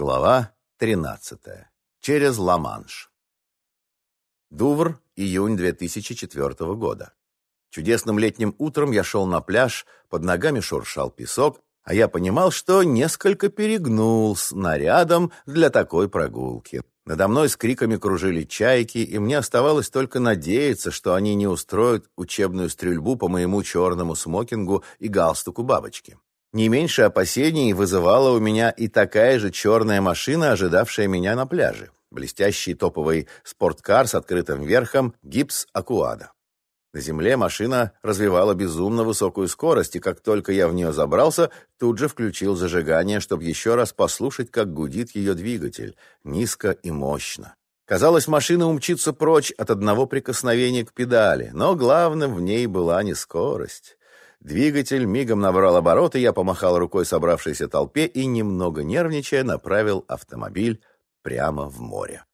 Глава 13. Через Ла-Манш. Дувр, июнь 2004 года. Чудесным летним утром я шел на пляж, под ногами шуршал песок, а я понимал, что несколько перегнул с нарядом для такой прогулки. Надо мной с криками кружили чайки, и мне оставалось только надеяться, что они не устроят учебную стрельбу по моему черному смокингу и галстуку бабочки. Не меньше опасений вызывала у меня и такая же черная машина, ожидавшая меня на пляже. Блестящий топовый спорткар с открытым верхом «Гипс Акуада». На земле машина развивала безумно высокую скорость, и как только я в нее забрался, тут же включил зажигание, чтобы еще раз послушать, как гудит ее двигатель, низко и мощно. Казалось, машина умчится прочь от одного прикосновения к педали, но главным в ней была не скорость. Двигатель мигом набрал обороты, я помахал рукой собравшейся толпе и, немного нервничая, направил автомобиль прямо в море.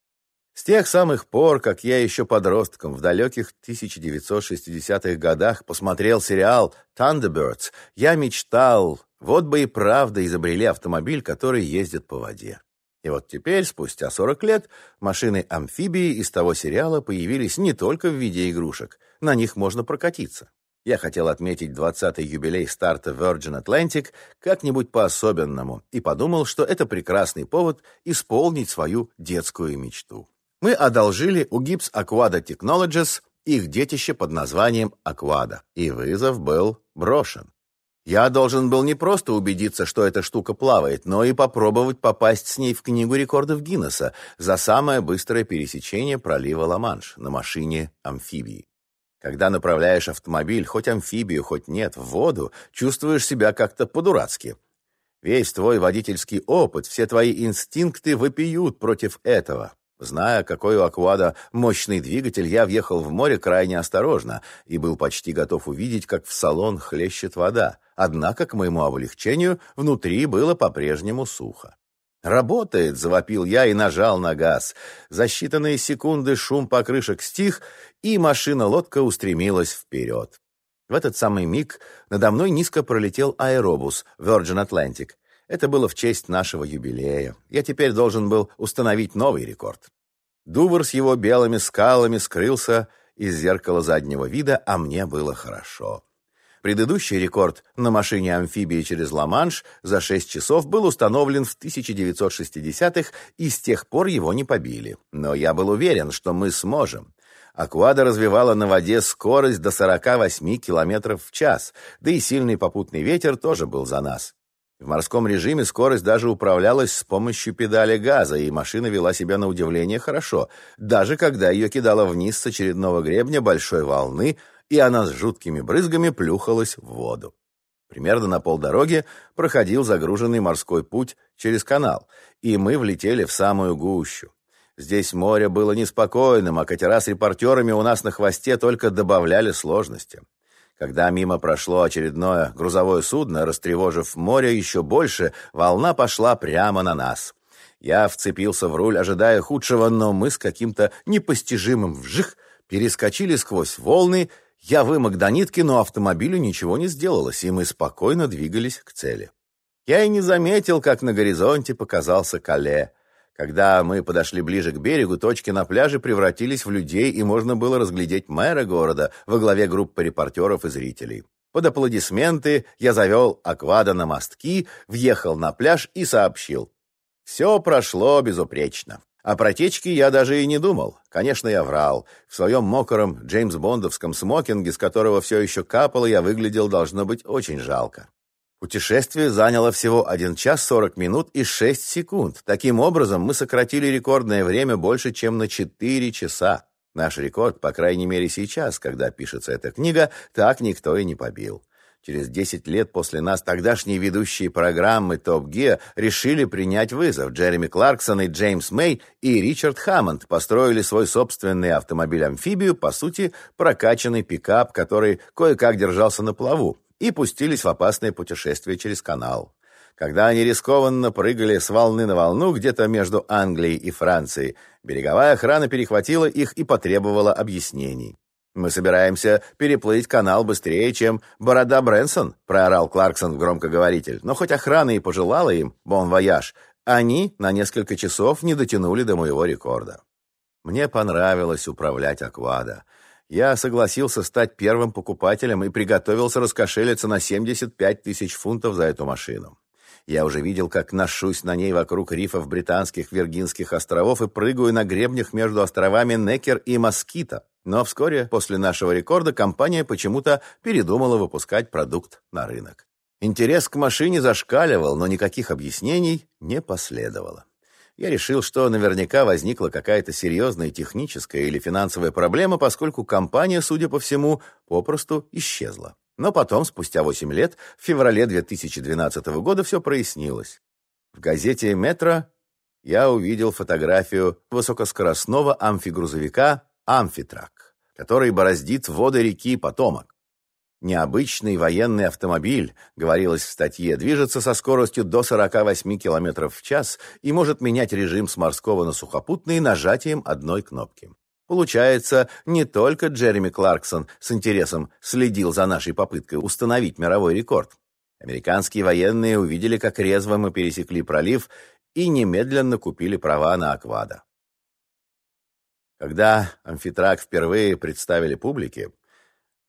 С тех самых пор, как я еще подростком в далеких 1960-х годах посмотрел сериал «Thunderbirds», я мечтал, вот бы и правда изобрели автомобиль, который ездит по воде. И вот теперь, спустя 40 лет, машины-амфибии из того сериала появились не только в виде игрушек, на них можно прокатиться. Я хотел отметить 20-й юбилей старта Virgin Atlantic как-нибудь по-особенному и подумал, что это прекрасный повод исполнить свою детскую мечту. Мы одолжили у Gibbs Aquada Technologies их детище под названием Aquada, и вызов был брошен. Я должен был не просто убедиться, что эта штука плавает, но и попробовать попасть с ней в книгу рекордов Гиннесса за самое быстрое пересечение пролива Ла-Манш на машине амфибии. Когда направляешь автомобиль, хоть амфибию, хоть нет, в воду, чувствуешь себя как-то по-дурацки. Весь твой водительский опыт, все твои инстинкты вопиют против этого. Зная, какой у Аквада мощный двигатель, я въехал в море крайне осторожно и был почти готов увидеть, как в салон хлещет вода. Однако, к моему облегчению, внутри было по-прежнему сухо. «Работает!» — завопил я и нажал на газ. За считанные секунды шум покрышек стих, и машина-лодка устремилась вперед. В этот самый миг надо мной низко пролетел аэробус Virgin Atlantic. Это было в честь нашего юбилея. Я теперь должен был установить новый рекорд. Дувр с его белыми скалами скрылся из зеркала заднего вида, а мне было хорошо. Предыдущий рекорд на машине-амфибии через Ла-Манш за 6 часов был установлен в 1960-х, и с тех пор его не побили. Но я был уверен, что мы сможем. Аквада развивала на воде скорость до 48 км в час, да и сильный попутный ветер тоже был за нас. В морском режиме скорость даже управлялась с помощью педали газа, и машина вела себя на удивление хорошо, даже когда ее кидало вниз с очередного гребня большой волны – и она с жуткими брызгами плюхалась в воду. Примерно на полдороги проходил загруженный морской путь через канал, и мы влетели в самую гущу. Здесь море было неспокойным, а катера с репортерами у нас на хвосте только добавляли сложности. Когда мимо прошло очередное грузовое судно, растревожив море еще больше, волна пошла прямо на нас. Я вцепился в руль, ожидая худшего, но мы с каким-то непостижимым вжих перескочили сквозь волны я вымок до нитки, но автомобилю ничего не сделалось, и мы спокойно двигались к цели. Я и не заметил, как на горизонте показался Кале. Когда мы подошли ближе к берегу, точки на пляже превратились в людей, и можно было разглядеть мэра города во главе группы репортеров и зрителей. Под аплодисменты я завел Аквада на мостки, въехал на пляж и сообщил. Все прошло безупречно. О протечке я даже и не думал. Конечно, я врал. В своем мокром Джеймс-Бондовском смокинге, с которого все еще капало, я выглядел, должно быть, очень жалко. Путешествие заняло всего 1 час 40 минут и 6 секунд. Таким образом, мы сократили рекордное время больше, чем на 4 часа. Наш рекорд, по крайней мере сейчас, когда пишется эта книга, так никто и не побил. Через 10 лет после нас тогдашние ведущие программы Топ Gear решили принять вызов. Джереми Кларксон и Джеймс Мэй и Ричард Хаммонд построили свой собственный автомобиль-амфибию, по сути, прокачанный пикап, который кое-как держался на плаву, и пустились в опасное путешествие через канал. Когда они рискованно прыгали с волны на волну где-то между Англией и Францией, береговая охрана перехватила их и потребовала объяснений. «Мы собираемся переплыть канал быстрее, чем Борода Брэнсон», проорал Кларксон в громкоговоритель. Но хоть охрана и пожелала им «бон вояж», они на несколько часов не дотянули до моего рекорда. Мне понравилось управлять Аквада. Я согласился стать первым покупателем и приготовился раскошелиться на 75 тысяч фунтов за эту машину. Я уже видел, как ношусь на ней вокруг рифов британских Виргинских островов и прыгаю на гребнях между островами Некер и Москита. Но вскоре после нашего рекорда компания почему-то передумала выпускать продукт на рынок. Интерес к машине зашкаливал, но никаких объяснений не последовало. Я решил, что наверняка возникла какая-то серьезная техническая или финансовая проблема, поскольку компания, судя по всему, попросту исчезла. Но потом, спустя 8 лет, в феврале 2012 года все прояснилось. В газете «Метро» я увидел фотографию высокоскоростного амфигрузовика «Амфитрак», который бороздит воды реки Потомак. Необычный военный автомобиль, говорилось в статье, движется со скоростью до 48 км в час и может менять режим с морского на сухопутный нажатием одной кнопки. Получается, не только Джереми Кларксон с интересом следил за нашей попыткой установить мировой рекорд. Американские военные увидели, как резво мы пересекли пролив и немедленно купили права на аквада. Когда амфитрак впервые представили публике,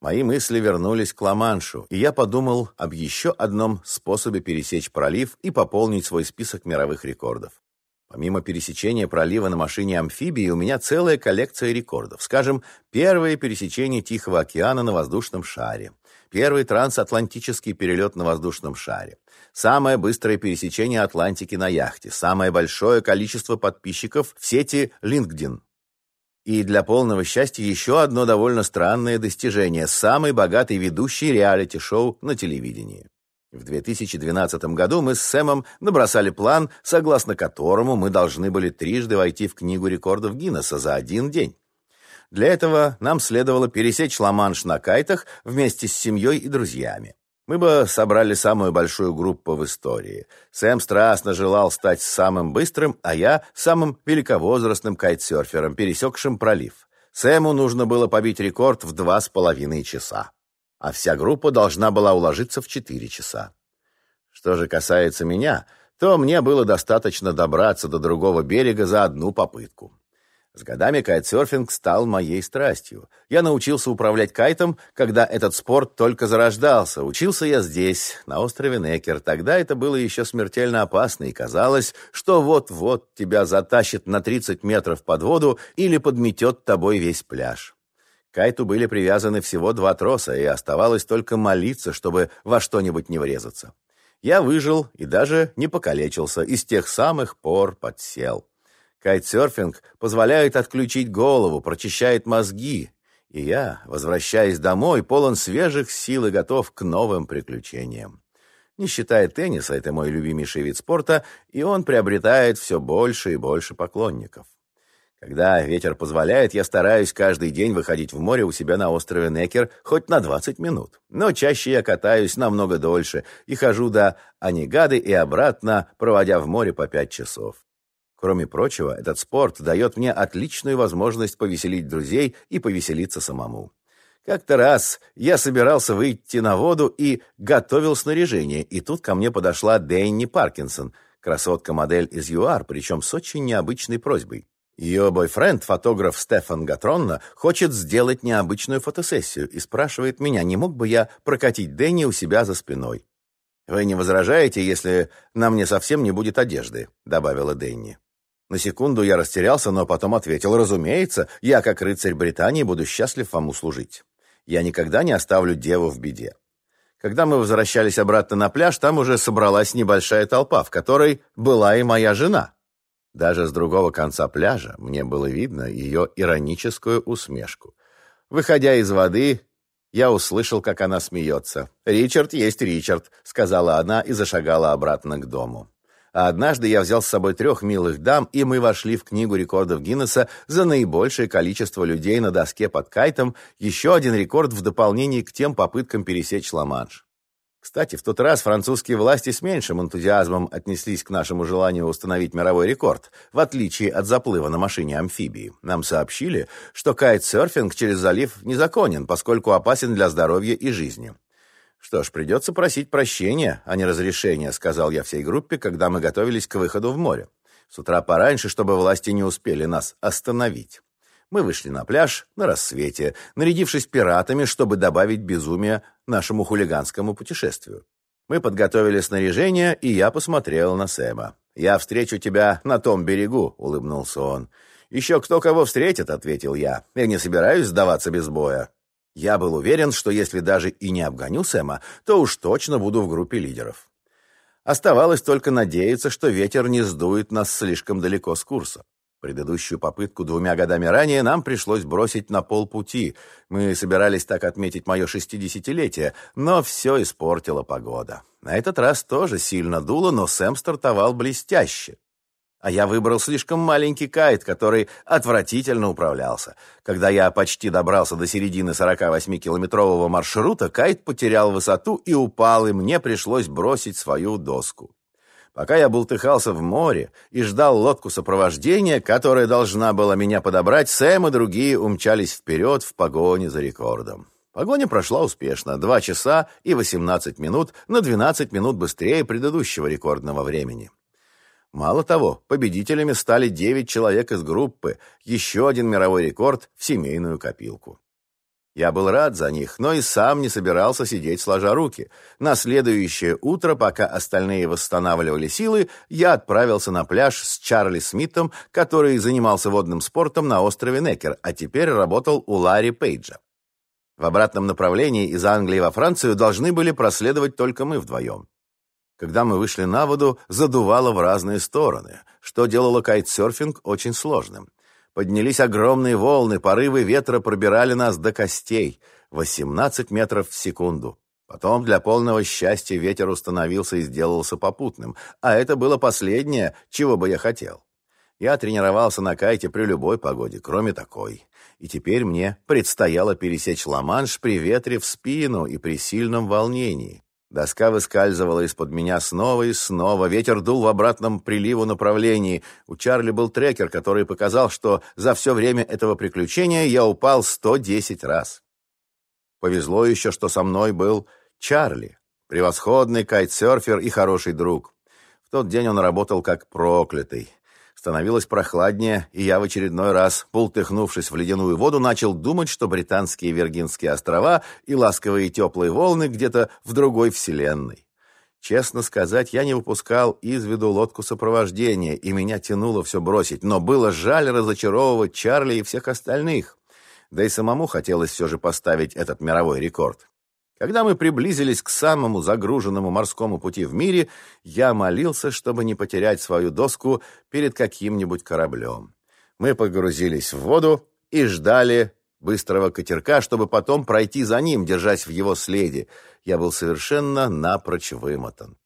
мои мысли вернулись к Ла-Маншу, и я подумал об еще одном способе пересечь пролив и пополнить свой список мировых рекордов. Помимо пересечения пролива на машине амфибии, у меня целая коллекция рекордов. Скажем, первое пересечение Тихого океана на воздушном шаре, первый трансатлантический перелет на воздушном шаре, самое быстрое пересечение Атлантики на яхте, самое большое количество подписчиков в сети LinkedIn. И для полного счастья еще одно довольно странное достижение – самый богатый ведущий реалити-шоу на телевидении. В 2012 году мы с Сэмом набросали план, согласно которому мы должны были трижды войти в Книгу рекордов Гиннесса за один день. Для этого нам следовало пересечь Ла-Манш на кайтах вместе с семьей и друзьями. Мы бы собрали самую большую группу в истории. Сэм страстно желал стать самым быстрым, а я – самым великовозрастным кайтсерфером, пересекшим пролив. Сэму нужно было побить рекорд в два с половиной часа а вся группа должна была уложиться в 4 часа. Что же касается меня, то мне было достаточно добраться до другого берега за одну попытку. С годами кайтсерфинг стал моей страстью. Я научился управлять кайтом, когда этот спорт только зарождался. Учился я здесь, на острове Некер. Тогда это было еще смертельно опасно, и казалось, что вот-вот тебя затащит на 30 метров под воду или подметет тобой весь пляж кайту были привязаны всего два троса, и оставалось только молиться, чтобы во что-нибудь не врезаться. Я выжил и даже не покалечился, и с тех самых пор подсел. Кайтсерфинг позволяет отключить голову, прочищает мозги, и я, возвращаясь домой, полон свежих сил и готов к новым приключениям. Не считая тенниса, это мой любимейший вид спорта, и он приобретает все больше и больше поклонников. Когда ветер позволяет, я стараюсь каждый день выходить в море у себя на острове Некер хоть на 20 минут. Но чаще я катаюсь намного дольше и хожу до Анигады и обратно, проводя в море по 5 часов. Кроме прочего, этот спорт дает мне отличную возможность повеселить друзей и повеселиться самому. Как-то раз я собирался выйти на воду и готовил снаряжение, и тут ко мне подошла Дэнни Паркинсон, красотка-модель из ЮАР, причем с очень необычной просьбой. Ее бойфренд, фотограф Стефан Гатронна, хочет сделать необычную фотосессию и спрашивает меня, не мог бы я прокатить Дэнни у себя за спиной. «Вы не возражаете, если на мне совсем не будет одежды?» — добавила Дэнни. На секунду я растерялся, но потом ответил, «Разумеется, я, как рыцарь Британии, буду счастлив вам услужить. Я никогда не оставлю деву в беде». Когда мы возвращались обратно на пляж, там уже собралась небольшая толпа, в которой была и моя жена. Даже с другого конца пляжа мне было видно ее ироническую усмешку. Выходя из воды, я услышал, как она смеется. «Ричард есть Ричард», — сказала она и зашагала обратно к дому. А однажды я взял с собой трех милых дам, и мы вошли в книгу рекордов Гиннесса за наибольшее количество людей на доске под кайтом, еще один рекорд в дополнение к тем попыткам пересечь Ла-Манш. Кстати, в тот раз французские власти с меньшим энтузиазмом отнеслись к нашему желанию установить мировой рекорд, в отличие от заплыва на машине-амфибии. Нам сообщили, что кайтсерфинг через залив незаконен, поскольку опасен для здоровья и жизни. «Что ж, придется просить прощения, а не разрешения», — сказал я всей группе, когда мы готовились к выходу в море. С утра пораньше, чтобы власти не успели нас остановить. Мы вышли на пляж на рассвете, нарядившись пиратами, чтобы добавить безумия нашему хулиганскому путешествию. Мы подготовили снаряжение, и я посмотрел на Сэма. «Я встречу тебя на том берегу», — улыбнулся он. «Еще кто кого встретит», — ответил я. «Я не собираюсь сдаваться без боя». Я был уверен, что если даже и не обгоню Сэма, то уж точно буду в группе лидеров. Оставалось только надеяться, что ветер не сдует нас слишком далеко с курса. Предыдущую попытку двумя годами ранее нам пришлось бросить на полпути. Мы собирались так отметить мое шестидесятилетие, но все испортила погода. На этот раз тоже сильно дуло, но Сэм стартовал блестяще. А я выбрал слишком маленький кайт, который отвратительно управлялся. Когда я почти добрался до середины 48-километрового маршрута, кайт потерял высоту и упал, и мне пришлось бросить свою доску. Пока я бултыхался в море и ждал лодку сопровождения, которая должна была меня подобрать, Сэм и другие умчались вперед в погоне за рекордом. Погоня прошла успешно. Два часа и 18 минут, на 12 минут быстрее предыдущего рекордного времени. Мало того, победителями стали 9 человек из группы, еще один мировой рекорд в семейную копилку. Я был рад за них, но и сам не собирался сидеть сложа руки. На следующее утро, пока остальные восстанавливали силы, я отправился на пляж с Чарли Смитом, который занимался водным спортом на острове Некер, а теперь работал у Ларри Пейджа. В обратном направлении из Англии во Францию должны были проследовать только мы вдвоем. Когда мы вышли на воду, задувало в разные стороны, что делало кайтсерфинг очень сложным. Поднялись огромные волны, порывы ветра пробирали нас до костей, 18 метров в секунду. Потом для полного счастья ветер установился и сделался попутным, а это было последнее, чего бы я хотел. Я тренировался на кайте при любой погоде, кроме такой. И теперь мне предстояло пересечь Ла-Манш при ветре в спину и при сильном волнении. Доска выскальзывала из-под меня снова и снова, ветер дул в обратном приливу направлении. У Чарли был трекер, который показал, что за все время этого приключения я упал 110 раз. Повезло еще, что со мной был Чарли, превосходный кайтсерфер и хороший друг. В тот день он работал как проклятый. Становилось прохладнее, и я в очередной раз, полтыхнувшись в ледяную воду, начал думать, что британские Виргинские острова и ласковые теплые волны где-то в другой вселенной. Честно сказать, я не выпускал из виду лодку сопровождения, и меня тянуло все бросить, но было жаль разочаровывать Чарли и всех остальных. Да и самому хотелось все же поставить этот мировой рекорд. Когда мы приблизились к самому загруженному морскому пути в мире, я молился, чтобы не потерять свою доску перед каким-нибудь кораблем. Мы погрузились в воду и ждали быстрого катерка, чтобы потом пройти за ним, держась в его следе. Я был совершенно напрочь вымотан.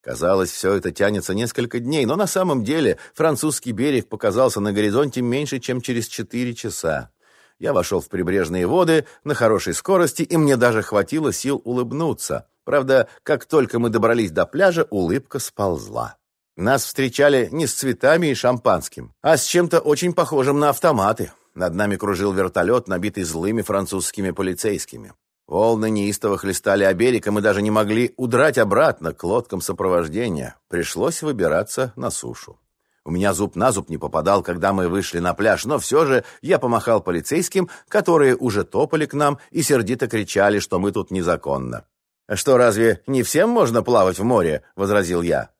Казалось, все это тянется несколько дней, но на самом деле французский берег показался на горизонте меньше, чем через четыре часа. Я вошел в прибрежные воды на хорошей скорости, и мне даже хватило сил улыбнуться. Правда, как только мы добрались до пляжа, улыбка сползла. Нас встречали не с цветами и шампанским, а с чем-то очень похожим на автоматы. Над нами кружил вертолет, набитый злыми французскими полицейскими. Волны неистово хлестали о берег, и мы даже не могли удрать обратно к лодкам сопровождения. Пришлось выбираться на сушу. У меня зуб на зуб не попадал, когда мы вышли на пляж, но все же я помахал полицейским, которые уже топали к нам и сердито кричали, что мы тут незаконно. «Что, разве не всем можно плавать в море?» — возразил я.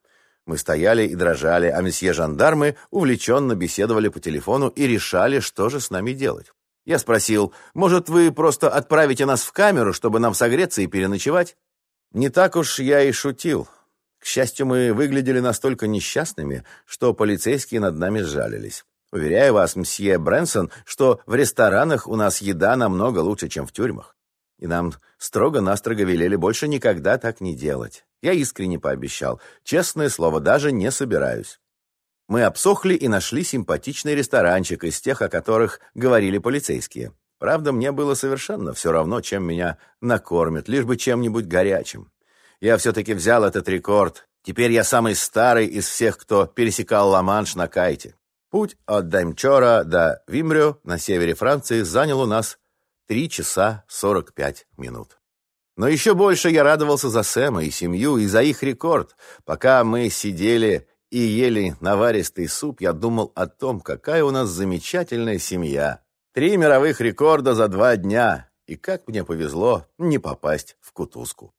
Мы стояли и дрожали, а месье-жандармы увлеченно беседовали по телефону и решали, что же с нами делать. Я спросил, может, вы просто отправите нас в камеру, чтобы нам согреться и переночевать? Не так уж я и шутил. К счастью, мы выглядели настолько несчастными, что полицейские над нами сжалились. Уверяю вас, мсье Брэнсон, что в ресторанах у нас еда намного лучше, чем в тюрьмах. И нам строго-настрого велели больше никогда так не делать. Я искренне пообещал. Честное слово, даже не собираюсь. Мы обсохли и нашли симпатичный ресторанчик из тех, о которых говорили полицейские. Правда, мне было совершенно все равно, чем меня накормят, лишь бы чем-нибудь горячим. Я все-таки взял этот рекорд. Теперь я самый старый из всех, кто пересекал Ла-Манш на кайте. Путь от Даймчора до Вимрё на севере Франции занял у нас 3 часа 45 минут. Но еще больше я радовался за Сэма и семью, и за их рекорд. Пока мы сидели и ели наваристый суп, я думал о том, какая у нас замечательная семья. Три мировых рекорда за два дня. И как мне повезло не попасть в кутузку.